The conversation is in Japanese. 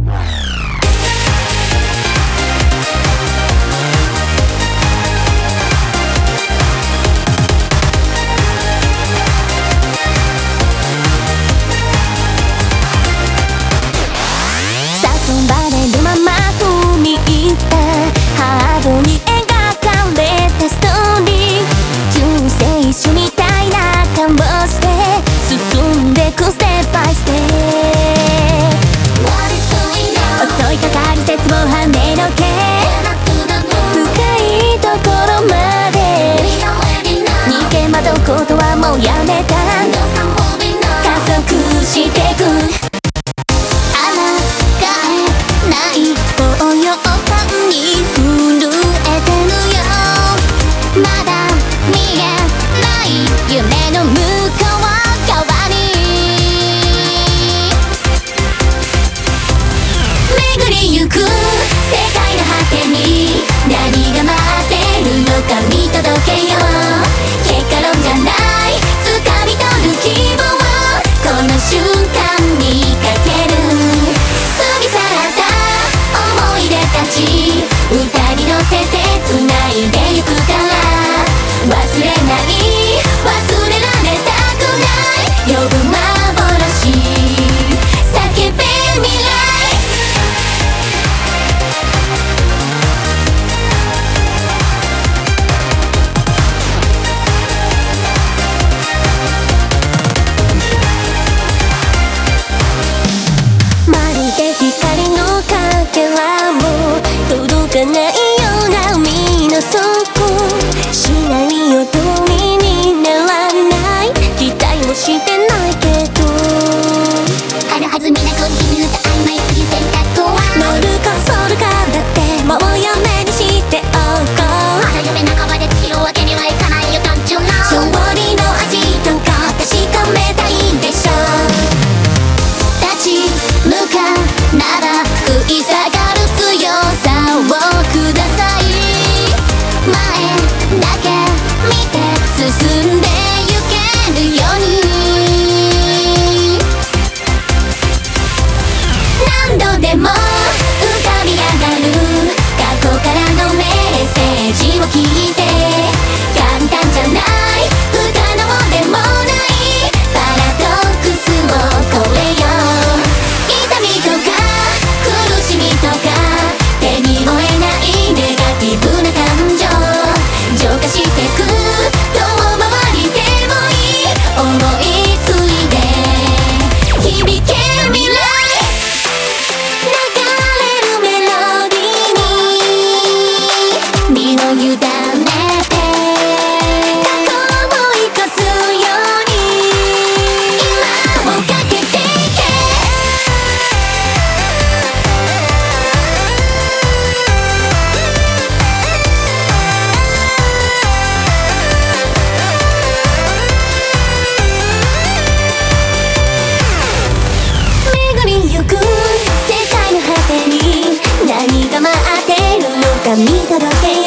ことしてくあらがえない高揚感に震えてるよまだ見えない夢の向こう側に巡りゆく世界の果てに何が待ってるのか見届けよう。かか見届け